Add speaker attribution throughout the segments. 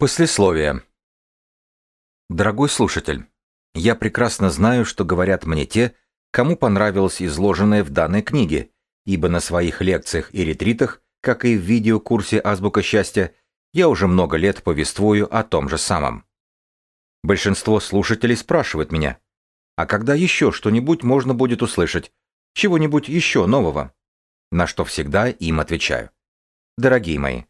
Speaker 1: Послесловие. Дорогой слушатель, я прекрасно знаю, что говорят мне те, кому понравилось изложенное в данной книге, ибо на своих лекциях и ретритах, как и в видеокурсе «Азбука счастья», я уже много лет повествую о том же самом. Большинство слушателей спрашивают меня, а когда еще что-нибудь можно будет услышать, чего-нибудь еще нового? На что всегда им отвечаю. Дорогие мои,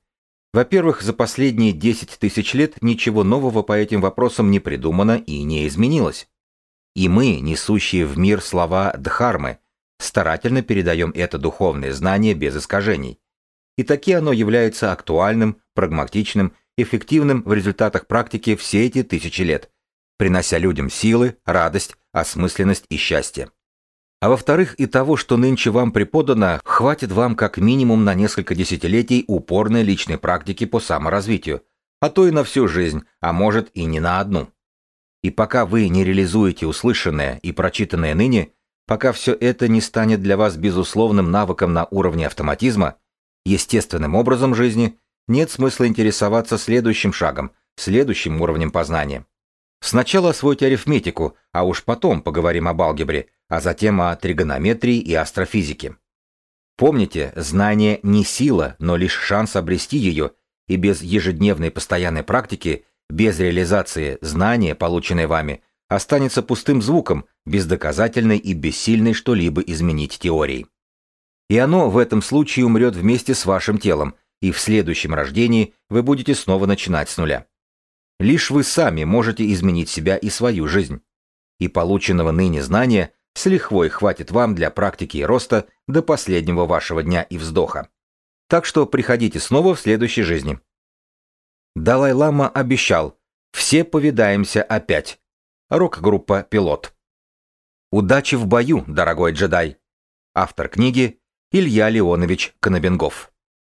Speaker 1: во-первых, за последние 10 тысяч лет ничего нового по этим вопросам не придумано и не изменилось. И мы, несущие в мир слова Дхармы, старательно передаем это духовное знание без искажений. И таки оно является актуальным, прагматичным, эффективным в результатах практики все эти тысячи лет, принося людям силы, радость, осмысленность и счастье. А во-вторых, и того, что нынче вам преподано, хватит вам как минимум на несколько десятилетий упорной личной практики по саморазвитию, а то и на всю жизнь, а может и не на одну. И пока вы не реализуете услышанное и прочитанное ныне, пока все это не станет для вас безусловным навыком на уровне автоматизма, естественным образом жизни, нет смысла интересоваться следующим шагом, следующим уровнем познания. Сначала освойте арифметику, а уж потом поговорим об алгебре, а затем о тригонометрии и астрофизике. Помните, знание не сила, но лишь шанс обрести ее, и без ежедневной постоянной практики, без реализации знания, полученное вами, останется пустым звуком, бездоказательной и бессильной что-либо изменить теорией. И оно в этом случае умрет вместе с вашим телом, и в следующем рождении вы будете снова начинать с нуля. Лишь вы сами можете изменить себя и свою жизнь. И полученного ныне знания с лихвой хватит вам для практики и роста до последнего вашего дня и вздоха. Так что приходите снова в следующей жизни. Далай-лама обещал, все повидаемся опять. Рок-группа «Пилот». Удачи в бою, дорогой джедай. Автор книги Илья Леонович Конобенгов.